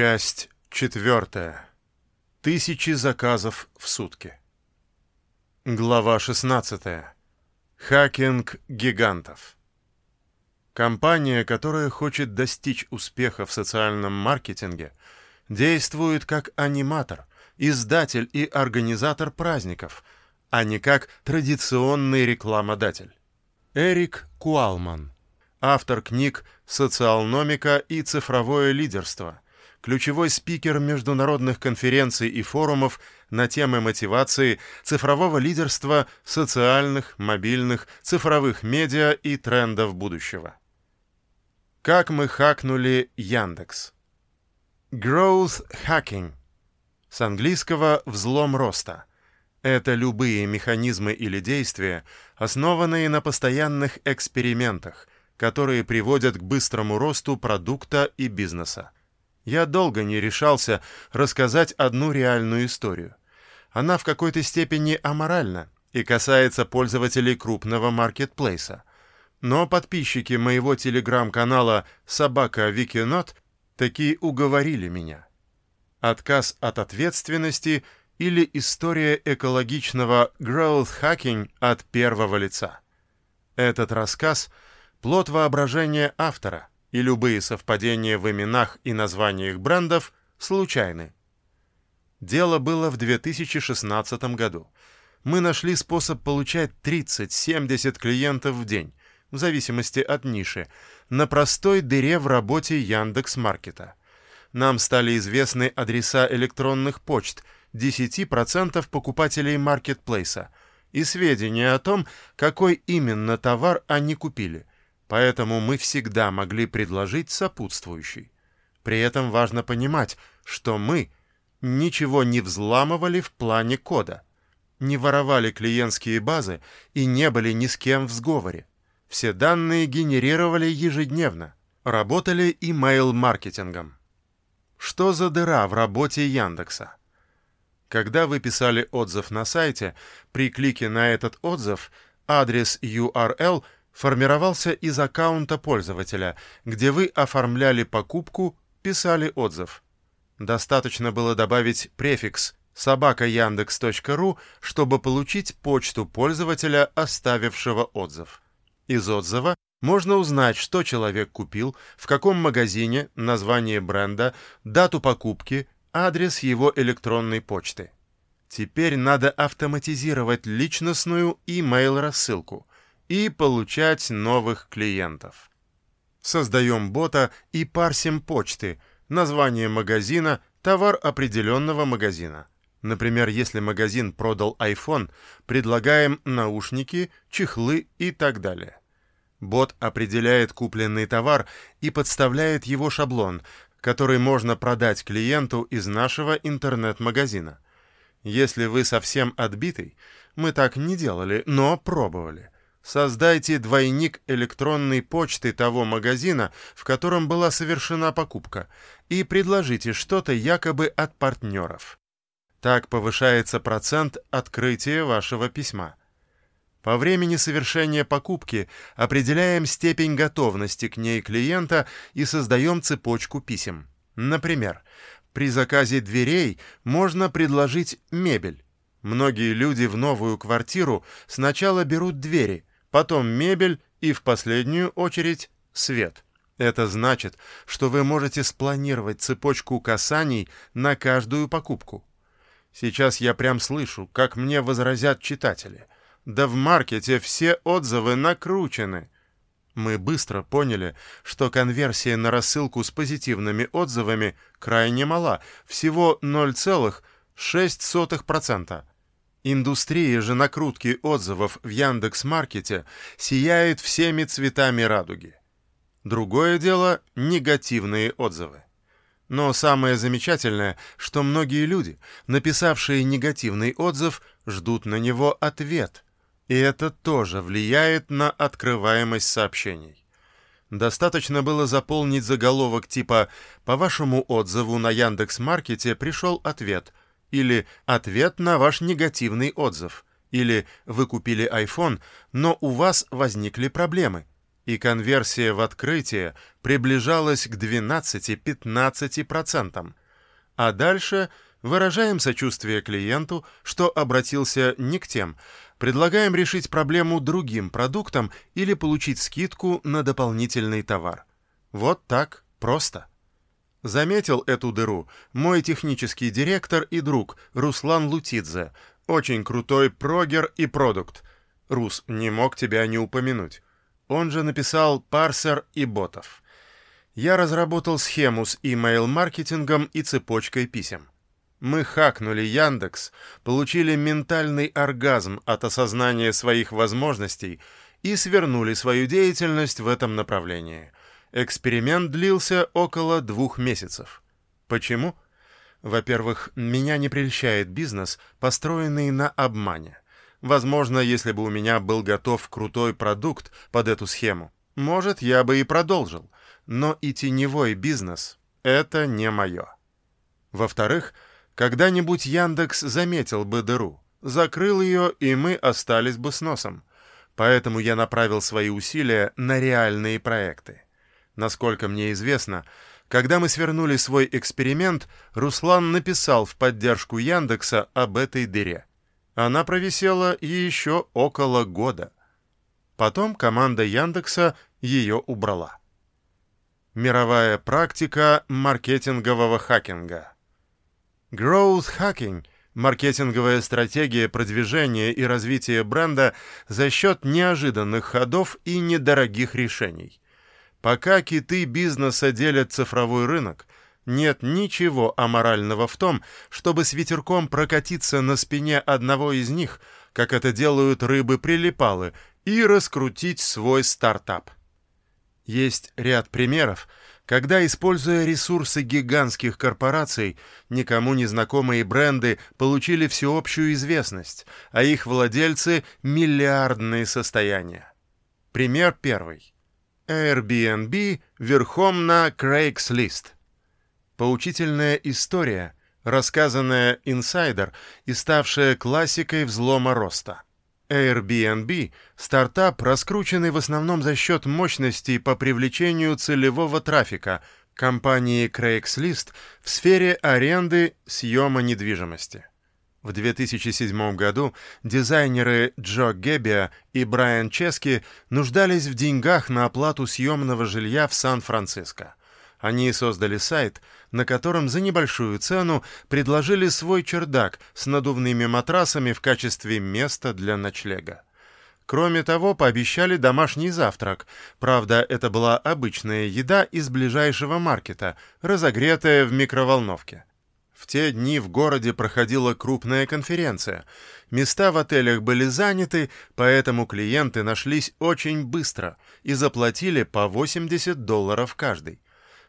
Часть четвертая. Тысячи заказов в сутки. Глава 16. Хакинг гигантов. Компания, которая хочет достичь успеха в социальном маркетинге, действует как аниматор, издатель и организатор праздников, а не как традиционный рекламодатель. Эрик Куалман, автор книг «Социалномика» и «Цифровое лидерство», ключевой спикер международных конференций и форумов на темы мотивации, цифрового лидерства, социальных, мобильных, цифровых медиа и трендов будущего. Как мы хакнули Яндекс? Growth hacking. С английского «взлом роста». Это любые механизмы или действия, основанные на постоянных экспериментах, которые приводят к быстрому росту продукта и бизнеса. Я долго не решался рассказать одну реальную историю. Она в какой-то степени аморальна и касается пользователей крупного маркетплейса. Но подписчики моего телеграм-канала «Собака Викинот» такие уговорили меня. Отказ от ответственности или история экологичного growth hacking от первого лица. Этот рассказ – плод воображения автора – и любые совпадения в именах и названиях брендов случайны. Дело было в 2016 году. Мы нашли способ получать 30-70 клиентов в день, в зависимости от ниши, на простой дыре в работе Яндекс.Маркета. Нам стали известны адреса электронных почт 10% покупателей маркетплейса и сведения о том, какой именно товар они купили – Поэтому мы всегда могли предложить сопутствующий. При этом важно понимать, что мы ничего не взламывали в плане кода, не воровали клиентские базы и не были ни с кем в сговоре. Все данные генерировали ежедневно, работали имейл-маркетингом. Что за дыра в работе Яндекса? Когда вы писали отзыв на сайте, при клике на этот отзыв адрес URL – формировался из аккаунта пользователя, где вы оформляли покупку, писали отзыв. Достаточно было добавить префикс собакаяндекс.ру, чтобы получить почту пользователя, оставившего отзыв. Из отзыва можно узнать, что человек купил, в каком магазине, название бренда, дату покупки, адрес его электронной почты. Теперь надо автоматизировать личностную email-рассылку и получать новых клиентов. Создаем бота и парсим почты, название магазина, товар определенного магазина. Например, если магазин продал iPhone, предлагаем наушники, чехлы и так далее. Бот определяет купленный товар и подставляет его шаблон, который можно продать клиенту из нашего интернет-магазина. Если вы совсем отбитый, мы так не делали, но пробовали – Создайте двойник электронной почты того магазина, в котором была совершена покупка, и предложите что-то якобы от партнеров. Так повышается процент открытия вашего письма. По времени совершения покупки определяем степень готовности к ней клиента и создаем цепочку писем. Например, при заказе дверей можно предложить мебель. Многие люди в новую квартиру сначала берут двери, потом мебель и в последнюю очередь свет. Это значит, что вы можете спланировать цепочку касаний на каждую покупку. Сейчас я прям слышу, как мне возразят читатели. Да в маркете все отзывы накручены. Мы быстро поняли, что конверсия на рассылку с позитивными отзывами крайне мала, всего 0,06%. Индустрия же накрутки отзывов в Яндекс.Маркете сияет всеми цветами радуги. Другое дело — негативные отзывы. Но самое замечательное, что многие люди, написавшие негативный отзыв, ждут на него ответ. И это тоже влияет на открываемость сообщений. Достаточно было заполнить заголовок типа «По вашему отзыву на Яндекс.Маркете пришел ответ», или «Ответ на ваш негативный отзыв», или «Вы купили iPhone, но у вас возникли проблемы», и конверсия в открытие приближалась к 12-15%. А дальше выражаем сочувствие клиенту, что обратился не к тем, предлагаем решить проблему другим продуктом или получить скидку на дополнительный товар. Вот так просто. Заметил эту дыру мой технический директор и друг Руслан Лутидзе, очень крутой прогер и продукт. Рус, не мог тебя не упомянуть. Он же написал парсер и ботов. Я разработал схему с email-маркетингом и цепочкой писем. Мы хакнули Яндекс, получили ментальный оргазм от осознания своих возможностей и свернули свою деятельность в этом направлении. Эксперимент длился около двух месяцев. Почему? Во-первых, меня не прельщает бизнес, построенный на обмане. Возможно, если бы у меня был готов крутой продукт под эту схему, может, я бы и продолжил. Но и теневой бизнес — это не мое. Во-вторых, когда-нибудь Яндекс заметил бы дыру, закрыл ее, и мы остались бы с носом. Поэтому я направил свои усилия на реальные проекты. Насколько мне известно, когда мы свернули свой эксперимент, Руслан написал в поддержку Яндекса об этой дыре. Она провисела еще около года. Потом команда Яндекса ее убрала. Мировая практика маркетингового хакинга. Growth hacking – маркетинговая стратегия продвижения и развития бренда за счет неожиданных ходов и недорогих решений. Пока киты бизнеса делят цифровой рынок, нет ничего аморального в том, чтобы с ветерком прокатиться на спине одного из них, как это делают рыбы-прилипалы, и раскрутить свой стартап. Есть ряд примеров, когда, используя ресурсы гигантских корпораций, никому не знакомые бренды получили всеобщую известность, а их владельцы – миллиардные состояния. Пример первый. Airbnb верхом на Craigslist – Поучительная история, рассказанная инсайдер и ставшая классикой взлома роста. Airbnb – стартап, раскрученный в основном за счет мощностей по привлечению целевого трафика компании Craigslist в сфере аренды съема недвижимости. В 2007 году дизайнеры Джо Геббиа и Брайан Чески нуждались в деньгах на оплату съемного жилья в Сан-Франциско. Они создали сайт, на котором за небольшую цену предложили свой чердак с надувными матрасами в качестве места для ночлега. Кроме того, пообещали домашний завтрак. Правда, это была обычная еда из ближайшего маркета, разогретая в микроволновке. В те дни в городе проходила крупная конференция. Места в отелях были заняты, поэтому клиенты нашлись очень быстро и заплатили по 80 долларов каждый.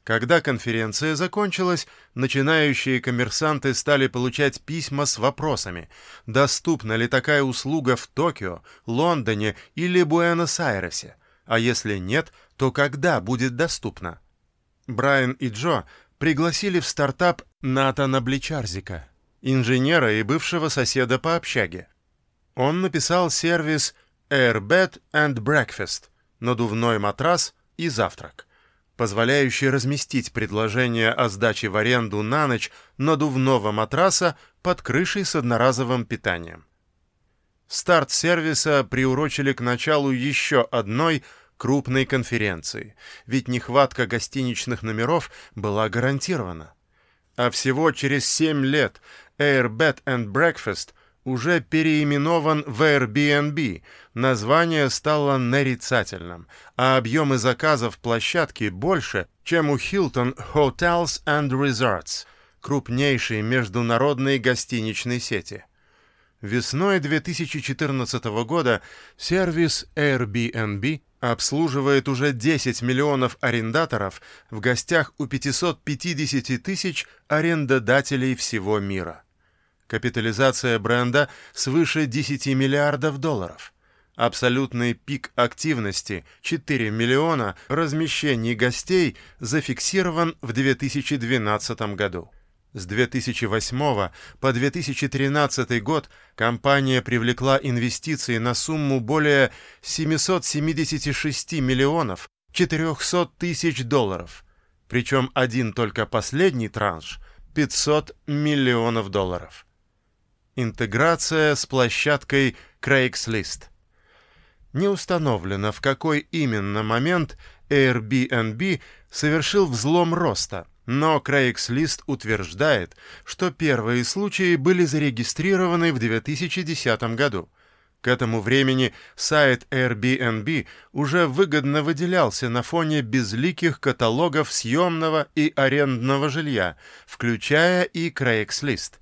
Когда конференция закончилась, начинающие коммерсанты стали получать письма с вопросами, доступна ли такая услуга в Токио, Лондоне или Буэнос-Айресе, а если нет, то когда будет доступна. Брайан и Джо пригласили в стартап Натана Бличарзика, инженера и бывшего соседа по общаге. Он написал сервис Airbed and Breakfast, надувной матрас и завтрак позволяющий разместить предложение о сдаче в аренду на ночь надувного матраса под крышей с одноразовым питанием. Старт сервиса приурочили к началу еще одной крупной конференции, ведь нехватка гостиничных номеров была гарантирована. А всего через 7 лет Airbed and Breakfast уже переименован в Airbnb, название стало нарицательным, а объемы заказов площадки больше, чем у Hilton Hotels and Resorts, крупнейшей международной гостиничной сети. Весной 2014 года сервис Airbnb обслуживает уже 10 миллионов арендаторов в гостях у 550 тысяч арендодателей всего мира. Капитализация бренда свыше 10 миллиардов долларов. Абсолютный пик активности 4 миллиона размещений гостей зафиксирован в 2012 году. С 2008 по 2013 год компания привлекла инвестиции на сумму более 776 миллионов 400 тысяч долларов, причем один только последний транш – 500 миллионов долларов. Интеграция с площадкой Craigslist. Не установлено, в какой именно момент Airbnb совершил взлом роста, но Craigslist утверждает, что первые случаи были зарегистрированы в 2010 году. К этому времени сайт Airbnb уже выгодно выделялся на фоне безликих каталогов съемного и арендного жилья, включая и Craigslist.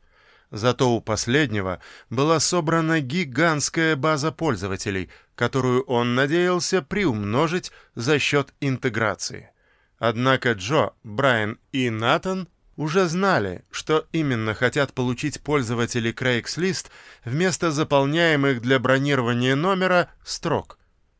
Зато у последнего была собрана гигантская база пользователей, которую он надеялся приумножить за счет интеграции. Однако Джо, Брайан и Натан уже знали, что именно хотят получить пользователи Craigslist вместо заполняемых для бронирования номера строк.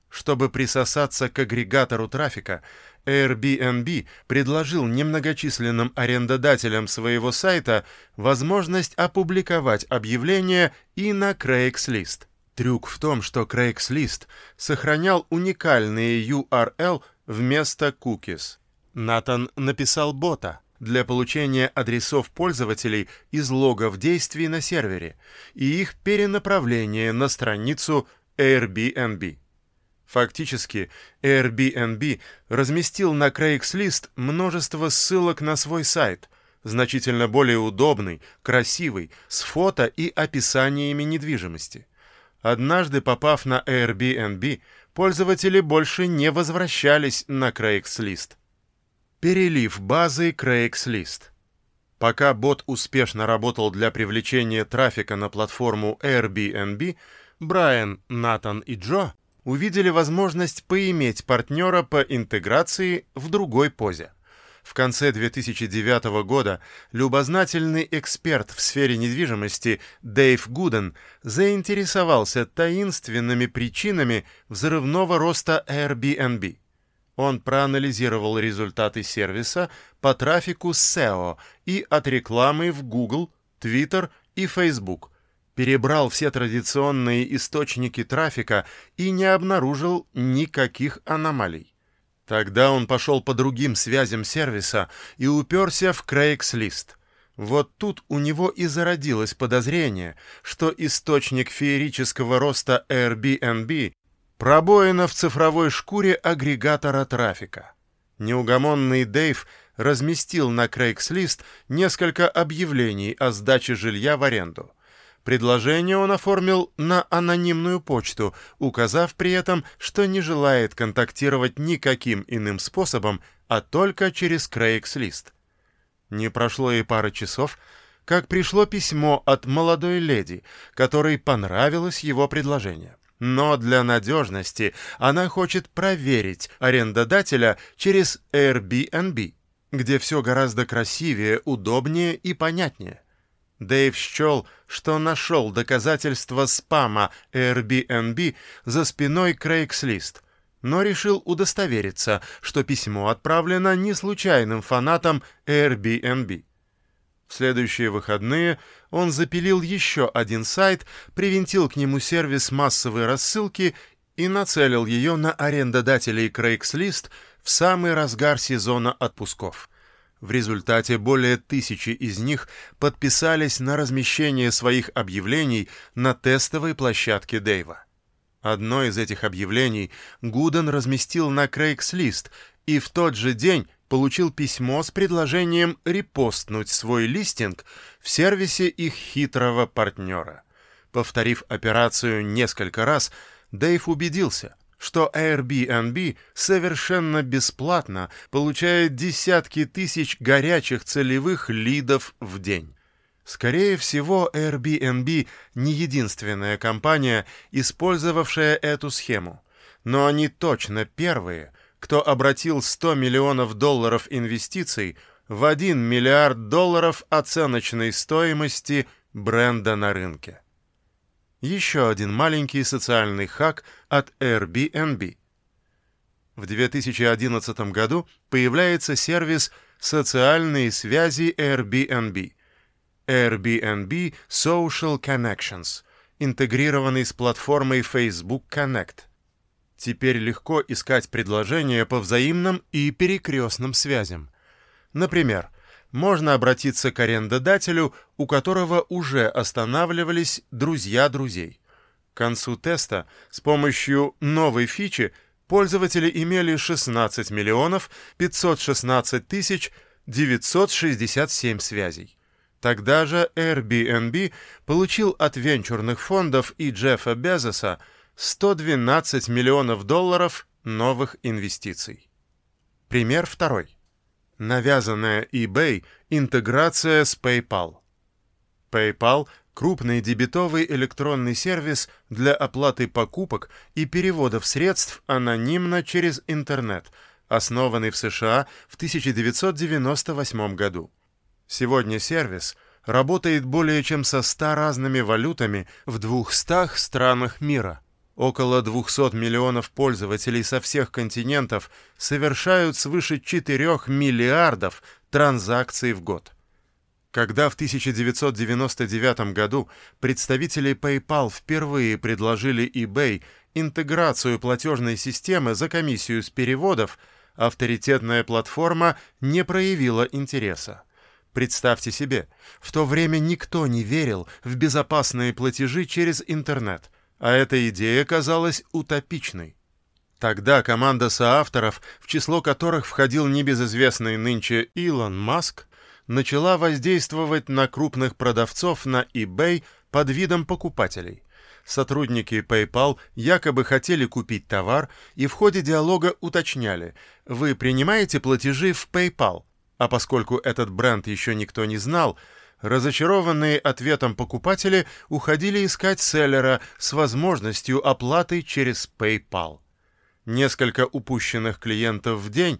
Чтобы присосаться к агрегатору трафика, Airbnb предложил немногочисленным арендодателям своего сайта возможность опубликовать объявление и на Craigslist. Трюк в том, что Craigslist сохранял уникальные URL вместо cookies. Натан написал бота для получения адресов пользователей из логов действий на сервере и их перенаправления на страницу Airbnb. Фактически, Airbnb разместил на Craigslist множество ссылок на свой сайт, значительно более удобный, красивый, с фото и описаниями недвижимости. Однажды попав на Airbnb, пользователи больше не возвращались на Craigslist. Перелив базы Craigslist. Пока бот успешно работал для привлечения трафика на платформу Airbnb, Брайан, Натан и Джо увидели возможность поиметь партнера по интеграции в другой позе. В конце 2009 года любознательный эксперт в сфере недвижимости Дэйв Гуден заинтересовался таинственными причинами взрывного роста Airbnb. Он проанализировал результаты сервиса по трафику SEO и от рекламы в Google, Twitter и Facebook, перебрал все традиционные источники трафика и не обнаружил никаких аномалий. Тогда он пошел по другим связям сервиса и уперся в Craigslist. Вот тут у него и зародилось подозрение, что источник феерического роста Airbnb Пробоина в цифровой шкуре агрегатора трафика. Неугомонный Дэйв разместил на Craigslist несколько объявлений о сдаче жилья в аренду. Предложение он оформил на анонимную почту, указав при этом, что не желает контактировать никаким иным способом, а только через Craigslist. Не прошло и пары часов, как пришло письмо от молодой леди, которой понравилось его предложение. Но для надежности она хочет проверить арендодателя через Airbnb, где все гораздо красивее, удобнее и понятнее. Дэйв счел, что нашел доказательства спама Airbnb за спиной Craigslist, но решил удостовериться, что письмо отправлено не случайным фанатам Airbnb. В следующие выходные он запилил еще один сайт, привинтил к нему сервис массовой рассылки и нацелил ее на арендодателей Craigslist в самый разгар сезона отпусков. В результате более тысячи из них подписались на размещение своих объявлений на тестовой площадке Дэйва. Одно из этих объявлений Гуден разместил на Craigslist, и в тот же день получил письмо с предложением репостнуть свой листинг в сервисе их хитрого партнера. Повторив операцию несколько раз, Дэйв убедился, что Airbnb совершенно бесплатно получает десятки тысяч горячих целевых лидов в день. Скорее всего, Airbnb не единственная компания, использовавшая эту схему, но они точно первые, кто обратил 100 миллионов долларов инвестиций в 1 миллиард долларов оценочной стоимости бренда на рынке. Еще один маленький социальный хак от Airbnb. В 2011 году появляется сервис «Социальные связи Airbnb», Airbnb Social Connections, интегрированный с платформой Facebook Connect. Теперь легко искать предложения по взаимным и перекрестным связям. Например, можно обратиться к арендодателю, у которого уже останавливались друзья друзей. К концу теста с помощью новой фичи пользователи имели 16 миллионов 516 тысяч 967 связей. Тогда же Airbnb получил от венчурных фондов и Джеффа Безоса 112 миллионов долларов новых инвестиций. Пример второй. Навязанная eBay интеграция с PayPal. PayPal – крупный дебетовый электронный сервис для оплаты покупок и переводов средств анонимно через интернет, основанный в США в 1998 году. Сегодня сервис работает более чем со 100 разными валютами в 200 странах мира – Около 200 миллионов пользователей со всех континентов совершают свыше 4 миллиардов транзакций в год. Когда в 1999 году представители PayPal впервые предложили eBay интеграцию платежной системы за комиссию с переводов, авторитетная платформа не проявила интереса. Представьте себе, в то время никто не верил в безопасные платежи через интернет – а эта идея казалась утопичной. Тогда команда соавторов, в число которых входил небезызвестный нынче Илон Маск, начала воздействовать на крупных продавцов на eBay под видом покупателей. Сотрудники PayPal якобы хотели купить товар и в ходе диалога уточняли, вы принимаете платежи в PayPal, а поскольку этот бренд еще никто не знал, Разочарованные ответом покупатели уходили искать селлера с возможностью оплаты через PayPal. Несколько упущенных клиентов в день,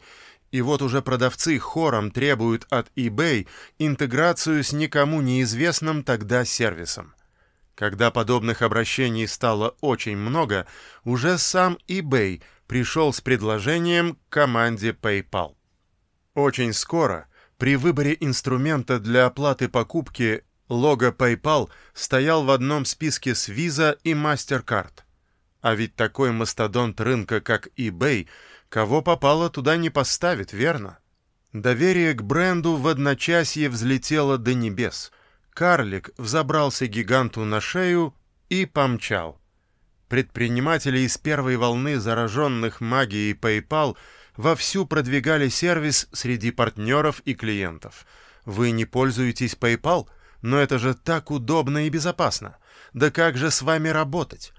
и вот уже продавцы хором требуют от eBay интеграцию с никому неизвестным тогда сервисом. Когда подобных обращений стало очень много, уже сам eBay пришел с предложением к команде PayPal. Очень скоро – при выборе инструмента для оплаты покупки лого PayPal стоял в одном списке с Visa и MasterCard. А ведь такой мастодонт рынка, как eBay, кого попало туда не поставит, верно? Доверие к бренду в одночасье взлетело до небес. Карлик взобрался гиганту на шею и помчал. Предприниматели из первой волны зараженных магией PayPal – вовсю продвигали сервис среди партнеров и клиентов. Вы не пользуетесь PayPal? Но это же так удобно и безопасно. Да как же с вами работать?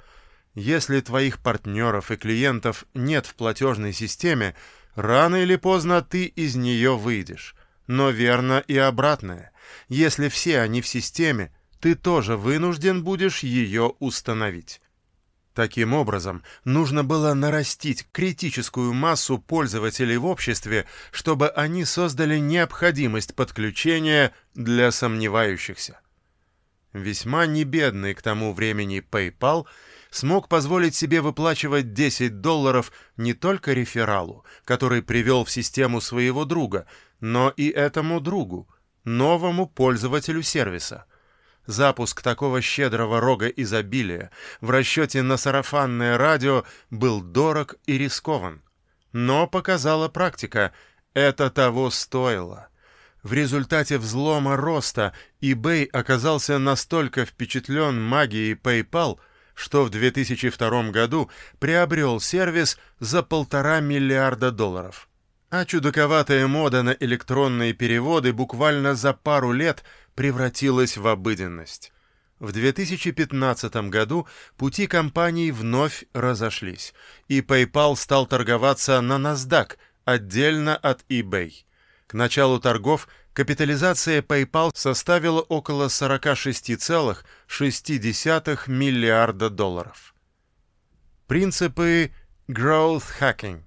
Если твоих партнеров и клиентов нет в платежной системе, рано или поздно ты из нее выйдешь. Но верно и обратное. Если все они в системе, ты тоже вынужден будешь ее установить. Таким образом, нужно было нарастить критическую массу пользователей в обществе, чтобы они создали необходимость подключения для сомневающихся. Весьма небедный к тому времени PayPal смог позволить себе выплачивать 10 долларов не только рефералу, который привел в систему своего друга, но и этому другу, новому пользователю сервиса – Запуск такого щедрого рога изобилия в расчете на сарафанное радио был дорог и рискован. Но показала практика, это того стоило. В результате взлома роста eBay оказался настолько впечатлен магией PayPal, что в 2002 году приобрел сервис за полтора миллиарда долларов. А чудаковатая мода на электронные переводы буквально за пару лет превратилась в обыденность. В 2015 году пути компаний вновь разошлись, и PayPal стал торговаться на NASDAQ отдельно от eBay. К началу торгов капитализация PayPal составила около 46,6 миллиарда долларов. Принципы growth hacking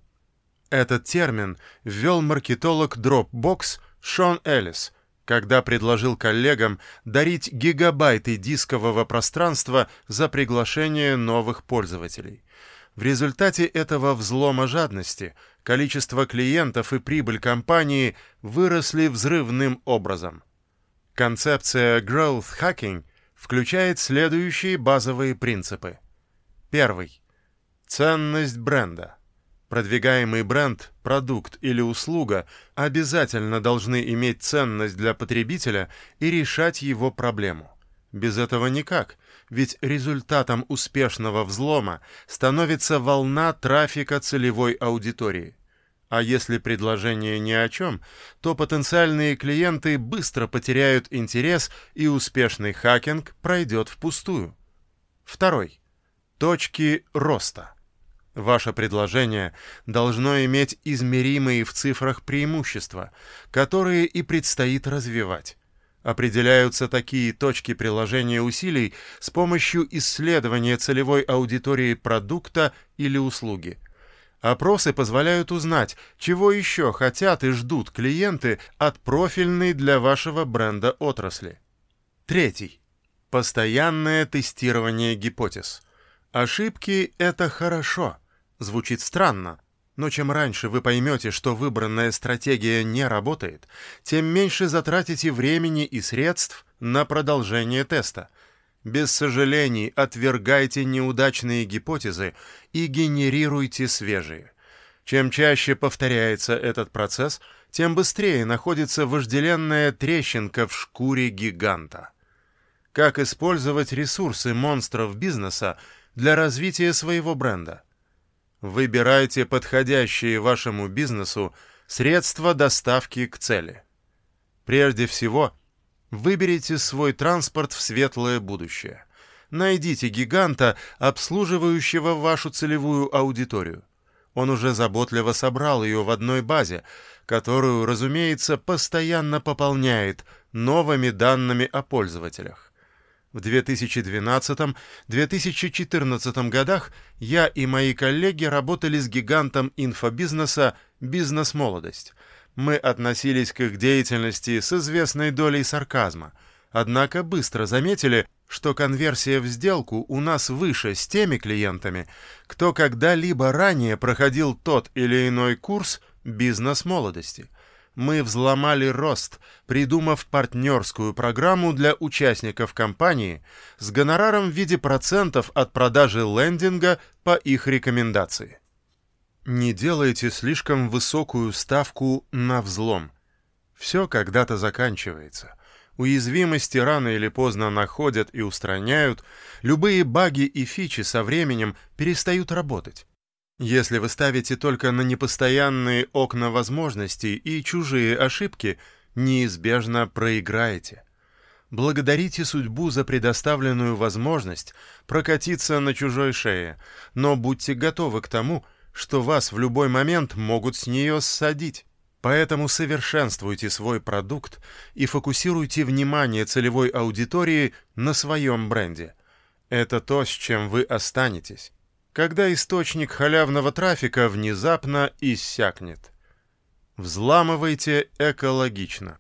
этот термин ввел маркетолог Dropbox Шон Эллис, когда предложил коллегам дарить гигабайты дискового пространства за приглашение новых пользователей. В результате этого взлома жадности количество клиентов и прибыль компании выросли взрывным образом. Концепция Growth Hacking включает следующие базовые принципы. Первый. Ценность бренда. Продвигаемый бренд, продукт или услуга обязательно должны иметь ценность для потребителя и решать его проблему. Без этого никак, ведь результатом успешного взлома становится волна трафика целевой аудитории. А если предложение ни о чем, то потенциальные клиенты быстро потеряют интерес и успешный хакинг пройдет впустую. Второй. Точки роста. Ваше предложение должно иметь измеримые в цифрах преимущества, которые и предстоит развивать. Определяются такие точки приложения усилий с помощью исследования целевой аудитории продукта или услуги. Опросы позволяют узнать, чего еще хотят и ждут клиенты от профильной для вашего бренда отрасли. Третий. Постоянное тестирование гипотез. Ошибки — это хорошо. Звучит странно, но чем раньше вы поймете, что выбранная стратегия не работает, тем меньше затратите времени и средств на продолжение теста. Без сожалений отвергайте неудачные гипотезы и генерируйте свежие. Чем чаще повторяется этот процесс, тем быстрее находится вожделенная трещинка в шкуре гиганта. Как использовать ресурсы монстров бизнеса для развития своего бренда? Выбирайте подходящие вашему бизнесу средства доставки к цели. Прежде всего, выберите свой транспорт в светлое будущее. Найдите гиганта, обслуживающего вашу целевую аудиторию. Он уже заботливо собрал ее в одной базе, которую, разумеется, постоянно пополняет новыми данными о пользователях. В 2012-2014 годах я и мои коллеги работали с гигантом инфобизнеса «Бизнес-молодость». Мы относились к их деятельности с известной долей сарказма, однако быстро заметили, что конверсия в сделку у нас выше с теми клиентами, кто когда-либо ранее проходил тот или иной курс бизнес-молодости – мы взломали рост, придумав партнерскую программу для участников компании с гонораром в виде процентов от продажи лендинга по их рекомендации. Не делайте слишком высокую ставку на взлом. Все когда-то заканчивается. Уязвимости рано или поздно находят и устраняют, любые баги и фичи со временем перестают работать. Если вы ставите только на непостоянные окна возможностей и чужие ошибки, неизбежно проиграете. Благодарите судьбу за предоставленную возможность прокатиться на чужой шее, но будьте готовы к тому, что вас в любой момент могут с нее ссадить. Поэтому совершенствуйте свой продукт и фокусируйте внимание целевой аудитории на своем бренде. Это то, с чем вы останетесь когда источник халявного трафика внезапно иссякнет. Взламывайте экологично.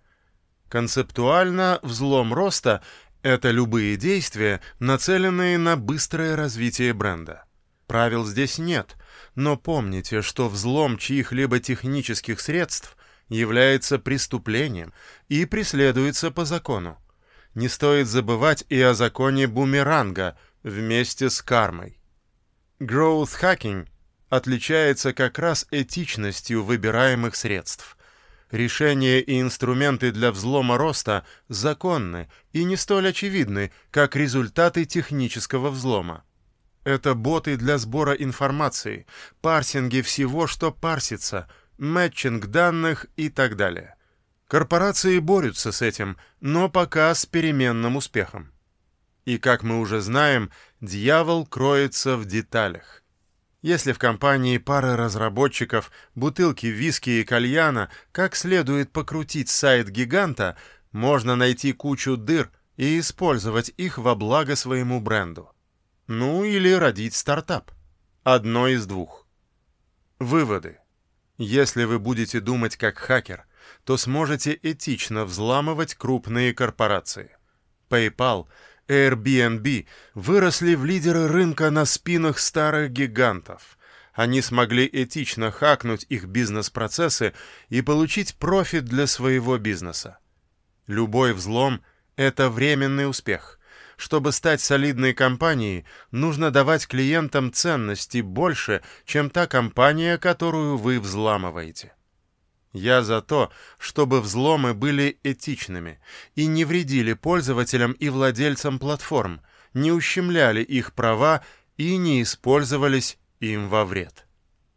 Концептуально взлом роста — это любые действия, нацеленные на быстрое развитие бренда. Правил здесь нет, но помните, что взлом чьих-либо технических средств является преступлением и преследуется по закону. Не стоит забывать и о законе бумеранга вместе с кармой. Growth hacking отличается как раз этичностью выбираемых средств. Решения и инструменты для взлома роста законны и не столь очевидны, как результаты технического взлома. Это боты для сбора информации, парсинги всего, что парсится, мэтчинг данных и так далее. Корпорации борются с этим, но пока с переменным успехом. И, как мы уже знаем, дьявол кроется в деталях. Если в компании пара разработчиков, бутылки виски и кальяна, как следует покрутить сайт гиганта, можно найти кучу дыр и использовать их во благо своему бренду. Ну или родить стартап. Одно из двух. Выводы. Если вы будете думать как хакер, то сможете этично взламывать крупные корпорации. PayPal — Airbnb выросли в лидеры рынка на спинах старых гигантов. Они смогли этично хакнуть их бизнес-процессы и получить профит для своего бизнеса. Любой взлом — это временный успех. Чтобы стать солидной компанией, нужно давать клиентам ценности больше, чем та компания, которую вы взламываете. Я за то, чтобы взломы были этичными и не вредили пользователям и владельцам платформ, не ущемляли их права и не использовались им во вред.